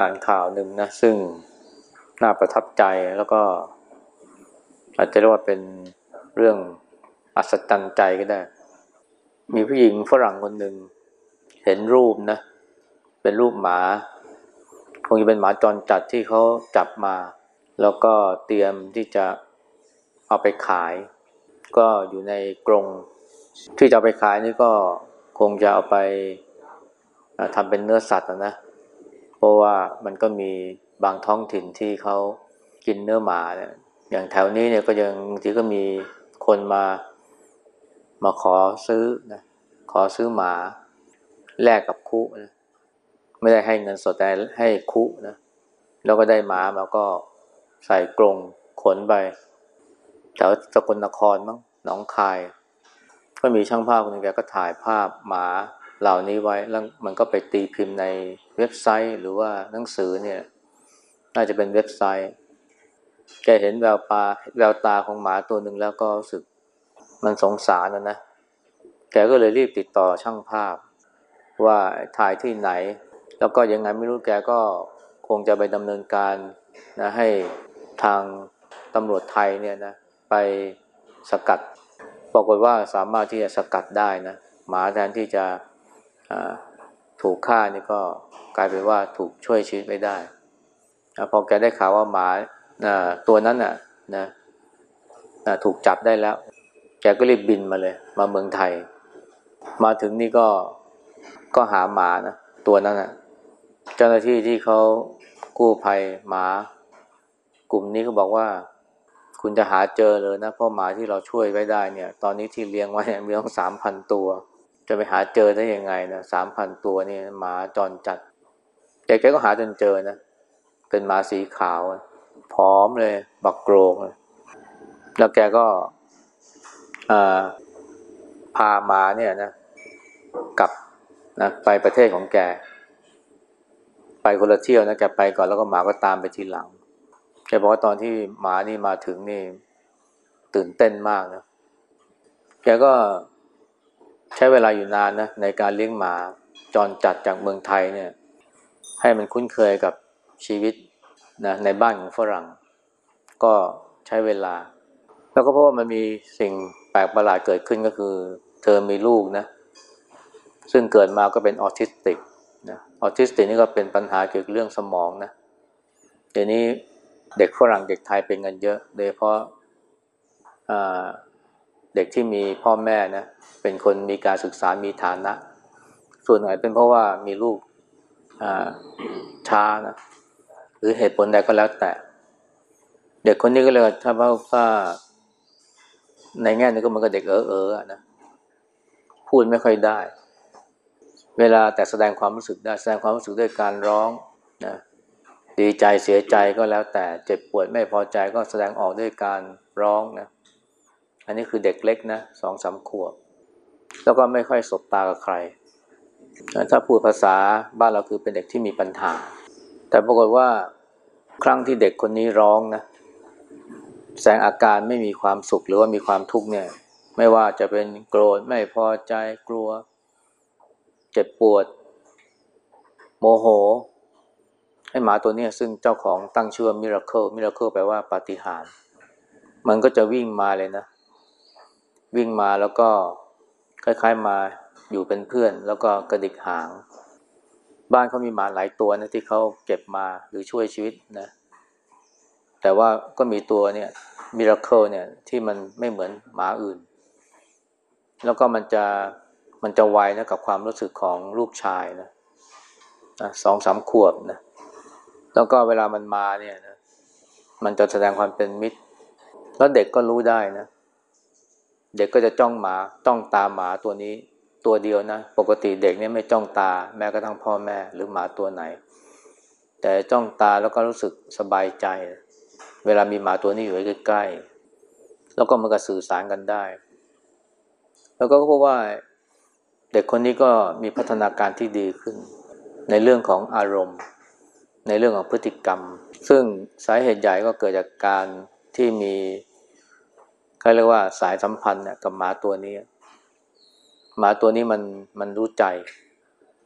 อ่านข่าวหนึ่งนะซึ่งน่าประทับใจแล้วก็ อาจจะเรียกว่าเป็นเรื่องอัศจรรย์ใจก็ได้ มีผู้หญิงฝรั่งคนหนึ่งเห็นรูปนะ เป็นรูปหมาคงจะเป็นหมาจรจัดที่เขาจับมา แล้วก็เตรียมที่จะเอาไปขาย ก็อยู่ในกรงที่จะไปขายนี่ก็คงจะเอาไปทำเป็นเนื้อสัตว์นะ เพราะว่ามันก็มีบางท้องถิ่นที่เขากินเนื้อหมาเนี่ยอย่างแถวนี้เนี่ยก็ยังบางทีก็มีคนมามาขอซื้อนะขอซื้อหมาแลกกับคุนะไม่ได้ให้เงินสดแต่ให้คุนะแล้วก็ได้หมามาก็ใส่กรงขนไปแถวสกลนครมั้งหนองคาย ก็มีช่างภาพคนนึงแกก็ถ่ายภาพหมา เหล่านี้ไว้แล้วมันก็ไปตีพิมพ์ในเว็บไซต์ หรือว่าหนังสือเนี่ย น่าจะเป็นเว็บไซต์ แกเห็นแววตาแววตาของหมาตัวหนึ่งแล้วก็รู้สึกมันสงสารนะนะ แกก็เลยรีบติดต่อช่างภาพ ว่าถ่ายที่ไหน แล้วก็ยังไงไม่รู้แกก็คงจะไปดำเนินการนะให้ทางตำรวจไทยเนี่ยนะไปสกัด ปรากฏว่าสามารถที่จะสกัดได้นะหมาแทนที่จะ ถูกฆ่านี่ก็กลายเป็นว่าถูกช่วยชีวิตไม่ได้พอแกได้ข่าวว่าหมาตัวนั้นน่ะนะถูกจับได้แล้ว แกก็รีบบินมาเลย มาเมืองไทย มาถึงนี่ก็ก็หาหมานะตัวนั้นน่ะ เจ้าหน้าที่ที่เขากู้ภัยหมา กลุ่มนี้ก็บอกว่า คุณจะหาเจอเลยนะเพราะหมาที่เราช่วยไว้ได้เนี่ย ตอนนี้ที่เลี้ยงไว้เนี่ยมีต้งสามพันตัว จะไปหาเจอได้ยังไงนะสามพันตัวนี่หมาจรจัดแกแกก็หาจนเจอนะเป็นหมาสีขาวผอมเลย บักโกรงแล้วแกก็พาหมาเนี่ยนะกลับนะไปประเทศของแก ไปคนละเที่ยวนะแกไปก่อนแล้วก็หมาก็ตามไปทีหลังแกบอกว่าตอนที่หมานี่มาถึงนี่ ตื่นเต้นมากนะแกก็ ใช้เวลาอยู่นานนะในการเลี้ยงหมาจรจัดจากเมืองไทยเนี่ย ให้มันคุ้นเคยกับชีวิตนะในบ้านของฝรั่ง ก็ใช้เวลา แล้วก็เพราะว่ามันมีสิ่งแปลกประหลาดเกิดขึ้นก็คือ เธอมีลูกนะ ซึ่งเกิดมาก็เป็นออทิสติกนะออทิสติกนี่ก็เป็นปัญหาเกี่ยวกับเรื่องสมองนะเดี๋ยวนี้เด็กฝรั่งเด็กไทยเป็นกันเยอะ โดยเพราะ เด็กที่มีพ่อแม่นะเป็นคนมีการศึกษามีฐานะ ส่วนไหนเป็นเพราะว่ามีลูกช้านะหรือเหตุผลใดก็แล้วแต่ เด็กคนนี้ก็เลยถ้าว่าในแง่นึงก็มันก็เด็กเออเออนะพูดไม่ค่อยได้ เวลาแต่แสดงความรู้สึกได้แสดงความรู้สึกด้วยการร้องนะดีใจเสียใจก็แล้วแต่เจ็บปวดไม่พอใจก็แสดงออกด้วยการร้องนะ อันนี้คือเด็กเล็กนะสองสามขวบ แล้วก็ไม่ค่อยสบตากับใคร ถ้าพูดภาษาบ้านเราคือเป็นเด็กที่มีปัญหา แต่ปรากฏว่าครั้งที่เด็กคนนี้ร้องนะ แสดงอาการไม่มีความสุขหรือว่ามีความทุกข์เนี่ย ไม่ว่าจะเป็นโกรธไม่พอใจกลัว เจ็บปวด โมโหให้หมาตัวนี้ซึ่งเจ้าของตั้งชื่อว่ามิราเคิลมิราเคิลแปลว่าปาฏิหาริย์มันก็จะวิ่งมาเลยนะ วิ่งมาแล้วก็คล้ายๆมาอยู่เป็นเพื่อน แล้วก็กระดิกหาง บ้านเขามีหมาหลายตัวนะที่เขาเก็บมาหรือช่วยชีวิตนะ แต่ว่าก็มีตัวเนี่ยมิราเคิลเนี่ยที่มันไม่เหมือนหมาอื่น แล้วก็มันจะมันจะไวนะกับความรู้สึกของลูกชายนะสองสามขวบนะแล้วก็เวลามันมาเนี่ยนะมันจะแสดงความเป็นมิตร แล้วเด็กก็รู้ได้นะ เด็กก็จะจ้องหมาจ้องตาหมาตัวนี้ตัวเดียวนะ ปกติเด็กเนี่ยไม่จ้องตาแม้กระทั่งพ่อแม่หรือหมาตัวไหน แต่จ้องตาแล้วก็รู้สึกสบายใจ เวลามีหมาตัวนี้อยู่ใกล้ๆแล้วก็มันก็สื่อสารกันได้ แล้วก็พบว่าเด็กคนนี้ก็มีพัฒนาการที่ดีขึ้น ในเรื่องของอารมณ์ ในเรื่องของพฤติกรรม ซึ่งสาเหตุใหญ่ก็เกิดจากการที่มี เขาเรียกว่าสายสัมพันธ์เนี่ยกับหมาตัวนี้ หมาตัวนี้มันมันรู้ใจ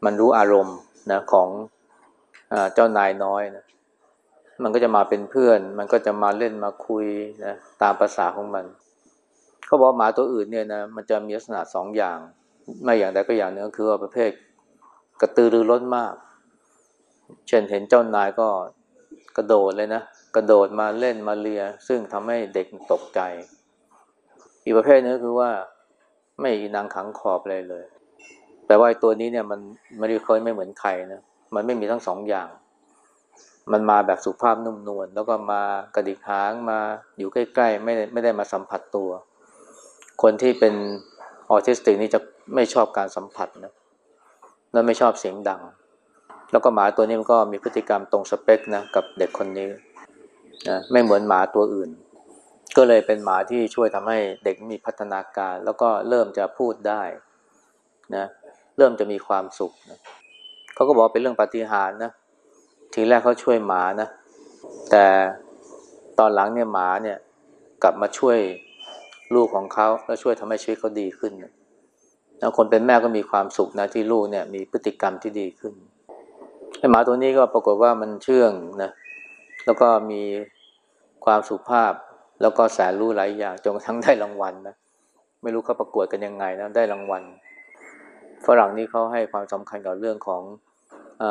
มันรู้อารมณ์นะของเจ้านายน้อยนะมันก็จะมาเป็นเพื่อน มันก็จะมาเล่นมาคุยนะตามภาษาของมัน เขาบอกหมาตัวอื่นเนี่ยนะมันจะมีลักษณะสองอย่าง ไม่อย่างใดก็อย่างหนึ่งก็คือว่าประเภทกระตือรือร้นมาก เช่นเห็นเจ้านายก็กระโดดเลยนะ กระโดดมาเล่นมาเลีย ซึ่งทำให้เด็กตกใจ อีกประเภทนึงก็คือว่าไม่อีนางขังขอบเลยเลย แต่ว่าตัวนี้เนี่ยมันไมันเคยไม่เหมือนใครนะ มันไม่มีทั้งสองอย่าง มันมาแบบสุภาพนุ่มนวลแล้วก็มากระดิกหางมาอยู่ใกล้ๆไม่ได้ไม่ได้มาสัมผัสตัว คนที่เป็นออทิสติกนี่จะไม่ชอบการสัมผัสนะแล้วไม่ชอบเสียงดัง แล้วก็หมาตัวนี้มันก็มีพฤติกรรมตรงสเปคนะกับเด็กคนนี้นะไม่เหมือนหมาตัวอื่น ก็เลยเป็นหมาที่ช่วยทำให้เด็กมีพัฒนาการ แล้วก็เริ่มจะพูดได้นะเริ่มจะมีความสุขนะเขาก็บอกเป็นเรื่องปฏิหารนะทีแรกเขาช่วยหมานะ แต่ตอนหลังเนี่ยหมาเนี่ยกลับมาช่วยลูกของเขาแล้วช่วยทำให้ชีวิตเขาดีขึ้นนะแล้วคนเป็นแม่ก็มีความสุขนะที่ลูกเนี่ยมีพฤติกรรมที่ดีขึ้นไอ้หมาตัวนี้ก็ปรากฏว่ามันเชื่องนะแล้วก็มีความสุภาพ แล้วก็แสนรู้หลายอย่างจนกระทั่งได้รางวัลนะไม่รู้เขาประกวดกันยังไงนะได้รางวัลฝรั่งนี่เขาให้ความสำคัญกับเรื่องของอ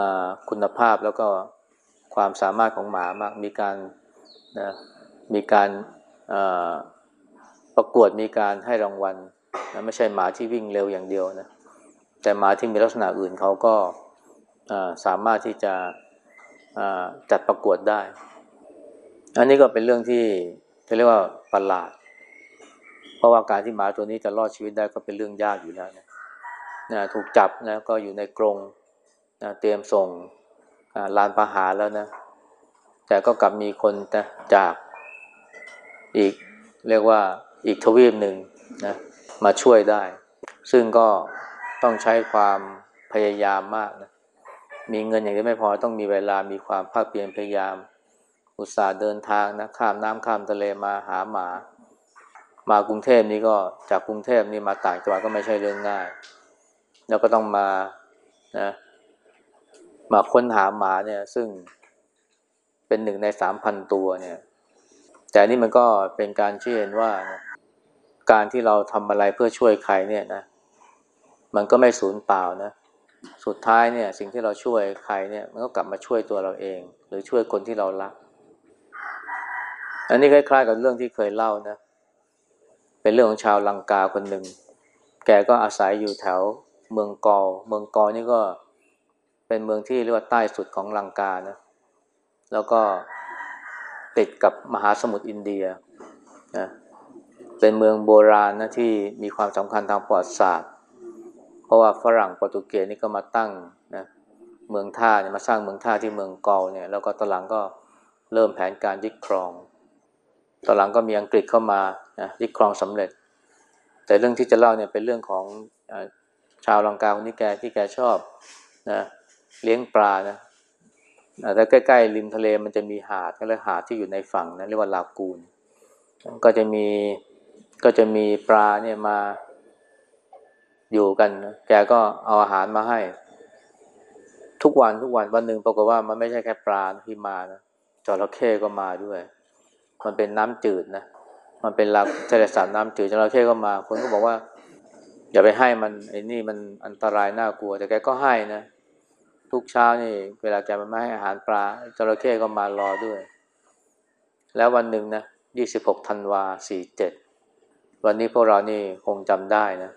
คุณภาพแล้วก็ความสามารถของหมามากมีการนะมีการประกวดมีการให้รางวัลนะไม่ใช่หมาที่วิ่งเร็วอย่างเดียวนะแต่หมาที่มีลักษณะอื่นเขาก็สามารถที่จะจัดประกวดได้ อันนี้ก็เป็นเรื่องที่ เรียกว่าประหลาด เพราะว่าการที่หมาตัวนี้จะรอดชีวิตได้ก็เป็นเรื่องยากอยู่แล้วนะนะถูกจับนะก็อยู่ในกรงนะเตรียมส่งลานประหารแล้วนะ แต่ก็กลับมีคนจากอีกเรียกว่าอีกทวีปหนึ่งนะมาช่วยได้ ซึ่งก็ต้องใช้ความพยายามมากนะมีเงินอย่างเดียวไม่พอต้องมีเวลามีความภาคเพียรพยายาม อุตส่าห์เดินทางนะข้ามน้ำข้ามทะเลมาหาหมา มากรุงเทพนี่ก็จากกรุงเทพนี่มาต่างจังหวัดก็ไม่ใช่เรื่องง่าย แล้วก็ต้องมานะมาค้นหาหมาเนี่ย ซึ่งเป็นหนึ่งในสามพันตัวเนี่ย แต่นี่มันก็เป็นการเชื่อว่านะการที่เราทำอะไรเพื่อช่วยใครเนี่ยนะ มันก็ไม่สูญเปล่านะ สุดท้ายเนี่ย สิ่งที่เราช่วยใครเนี่ย มันก็กลับมาช่วยตัวเราเอง หรือช่วยคนที่เรารัก อันนี้คล้ายๆ กับเรื่องที่เคยเล่านะ เป็นเรื่องของชาวลังกาคนหนึ่ง แกก็อาศัยอยู่แถวเมืองกอ เมืองกอนี่ก็เป็นเมืองที่เรียกว่าใต้สุดของลังกานะ แล้วก็ติดกับมหาสมุทรอินเดียนะเป็นเมืองโบราณนะที่มีความสำคัญทางประวัติศาสตร์ เพราะว่าฝรั่งโปรตุเกสนี่ก็มาตั้งนะเมืองท่าเนี่ยมาสร้างเมืองท่าที่เมืองกอลเนี่ยแล้วก็ตอนหลังก็เริ่มแผนการยึดครอง ตอนหลังก็มีอังกฤษเข้ามานะยึดครองสำเร็จ แต่เรื่องที่จะเล่าเนี่ยเป็นเรื่องของอชาวลังกาคนนี้แกที่แกชอบนะเลี้ยงปลานะแต่ใกล้ๆริมทะเลมันจะมีหาดก็เลยหาดที่อยู่ในฝั่งนะเรียกว่าลากูนก็จะมีก็จะมีปลาเนี่ยมาอยู่กันนะแกก็เอาอาหารมาให้ ทุกวันทุกวันวันหนึ่งปรากฏว่ามันไม่ใช่แค่ปลาที่มานะจระเข้ก็มาด้วย มันเป็นน้ำจืดนะ มันเป็นหลักทะเลสาบน้ำจืดจระเข้ก็มา คนก็บอกว่า อย่าไปให้มันไอ้นี่มันอันตรายน่ากลัว แต่แกก็ให้นะทุกเช้านี่ เวลาแกมันไม่ให้อาหารปลาจระเข้ก็มารอด้วย แล้ววันหนึ่งนะยี่สิบหกธันวาสี่เจ็ดวันนี้พวกเรานี่คงจำได้นะ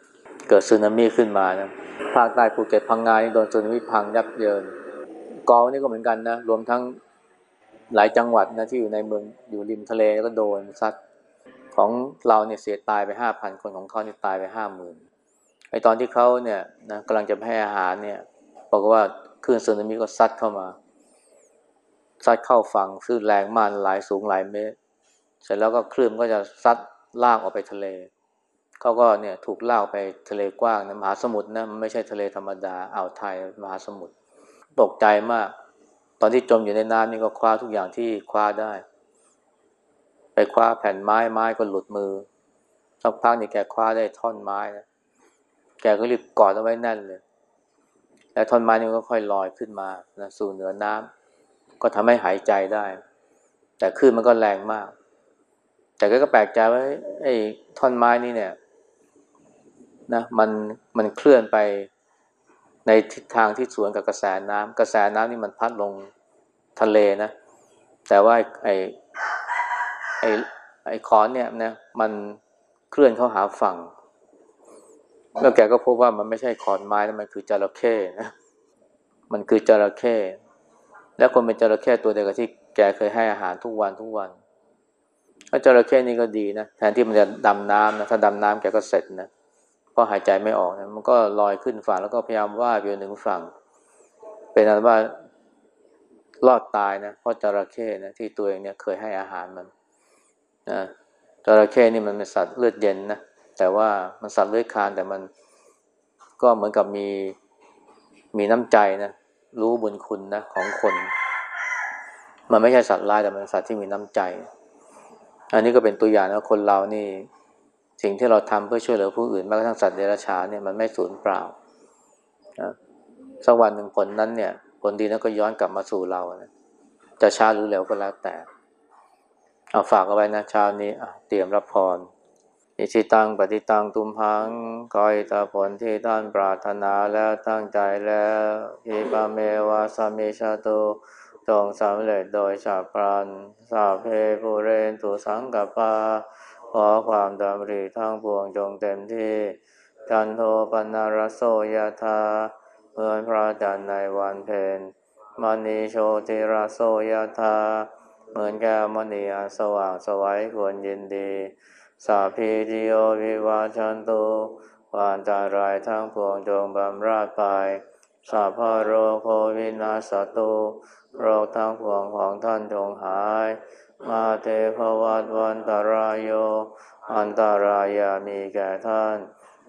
เกิดสึนามิขึ้นมานะภาคใต้ภูเก็ตพังงานี่โดนสึนามิพังยับเยินกอนี่ก็เหมือนกันนะรวมทั้ง หลายจังหวัดนะที่อยู่ในเมืองอยู่ริมทะเลก็โดนซัดของเราเนี่ยเสียตายไปห้าพันคนของเขาเนี่ยตายไปห้าหมื่นไอ้ตอนที่เขาเนี่ยนะกำลังจะให้อาหารเนี่ยบอกว่าคลื่นสึนามิก็ซัดเข้ามา ซัดเข้าฝั่งคลื่นแรงมากหลายสูงหลายเมตร เสร็จแล้วก็คลื่นก็จะซัดลากออกไปทะเลเขาก็เนี่ยถูกล่าไปทะเลกว้างนะมหาสมุทรนะมันไม่ใช่ทะเลธรรมดาอ่าวไทยมหาสมุทรตกใจมาก ตอนที่จมอยู่ในน้ำนี่ก็คว้าทุกอย่างที่คว้าได้ ไปคว้าแผ่นไม้ไม้ก็หลุดมือสักพักนี่แกคว้าได้ท่อนไม้นะแกก็รีบกอดเอาไว้แน่นเลย แล้วท่อนไม้นี่ก็ค่อยลอยขึ้นมานะสู่เหนือน้ำก็ทำให้หายใจได้ แต่คลื่นมันก็แรงมาก แต่ก็แปลกใจว่าไอ้ท่อนไม้นี่เนี่ย นะ มันมันเคลื่อนไป ในทิศทางที่สวนกับกระแสน้ำกระแสน้ำนี่มันพัดลงทะเลนะ แต่ว่าไอ้ไอ้ไอ้คอนเนี่ยนะมันเคลื่อนเข้าหาฝั่ง แล้วแกก็พบว่ามันไม่ใช่ขอนไม้แล้วมันคือจระเข้นะมันคือจระเข้แล้วคนเป็นจระเข้ตัวเดียวกับที่แกเคยให้อาหารทุกวันทุกวันแล้วจระเข้นี่ก็ดีนะแทนที่มันจะดำน้ำนะถ้าดำน้ำแกก็เสร็จนะเพราะหายใจไม่ออกนะมันก็ลอยขึ้นฝั่งแล้วก็พยายามว่ายไปหนึ่งฝั่ง เป็นอันว่ารอดตายนะเพราะจระเข้นะที่ตัวเองเนี่ยเคยให้อาหารมันนะจระเข้นี่มันเป็นสัตว์เลือดเย็นนะแต่ว่ามันสัตว์เลื้อยคานแต่มันก็เหมือนกับมีมีน้ำใจนะรู้บุญคุณนะของคน มันไม่ใช่สัตว์ร้ายแต่มันสัตว์ที่มีน้ำใจ อันนี้ก็เป็นตัวอย่างนะคนเรานี่ สิ่งที่เราทำเพื่อช่วยเหลือผู้อื่นแม้กระทั่งสัตว์เดรัจฉานเนี่ยมันไม่สูญเปล่านะสักวันหนึ่งผลนั้นเนี่ยผลดีนั้นก็ย้อนกลับมาสู่เรานะจะช้าหรือเร็วก็แล้วแต่ เอาฝากเอาไว้นะเช้านี้เตรียมรับพรอิชิตังปฏิตังตุมหังคอยตาผลที่ท่านปรารถนาแล้วตั้งใจแล้วอิปาเมวาสมิชาตุจงสำเร็จโดยฉับพลันสาเพภูเรนตุสังกปา ขอความดำริทั้งปวงจงเต็มที่จันโทปนารโสยธาเหมื่อพระจันทร์ในวันเพ็ญมณีโชติรโสยธาเหมือนแก้วมณีอันสว่างสวัยควรยินดี สาพีติโอวิวาชันตุวานตารายทั้งพวงจงบำราดไปสาพโรโควินาสตุ โรคทั้งพวงของท่านจงหาย มาเตภวัตวันตารายโย อันตารายามีแก่ท่าน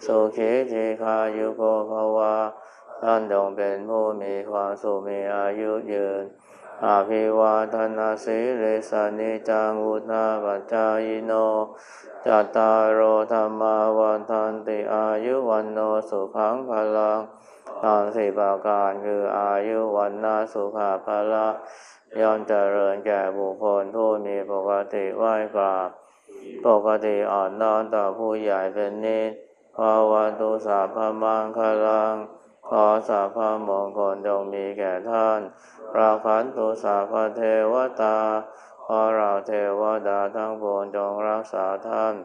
สุขีจิคายุโกภวา ท่านจงเป็นผู้มีความสุขมีอายุยืน อาภิวาทนาสิเลสานิจังอุทาปัจจายโนจัตตารโอธรรมาวันทันติอายุวันโนสุขังพลังตอนสี่ประการคืออายุวันนาสุขาภละย่อมเจริญแก่บุคคลผู้มีปกติไหวกราบปกติอ่อนน้อมต่อผู้ใหญ่เป็นนิสภาวันตุสาพมังคลัง ขอสาพมงคลจงมีแก่ท่าน ราคันตุสาพเทวตา ขอเราเทวดาทั้งปวงจงรักษาท่าน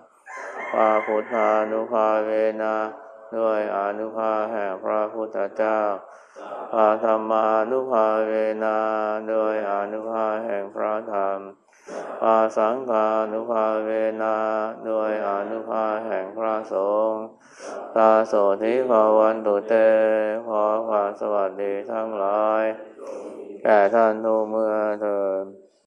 พระพุทธานุภาเวนะด้วยอนุภาแห่งพระพุทธเจ้าพระธรรมานุภาเวนะด้วยอนุภาแห่งพระธรรม พาสังฆานุภาเวนะด้วยอนุภาแห่งพระสงฆ์ตาโสธิภาวันตุเต ขอความสวัสดีทั้งหลาย แก่ท่านทุกเมื่อเถิด